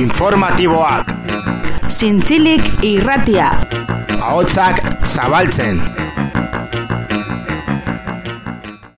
informatiboak. Zintzilik irratia. Ahotsak zabaltzen.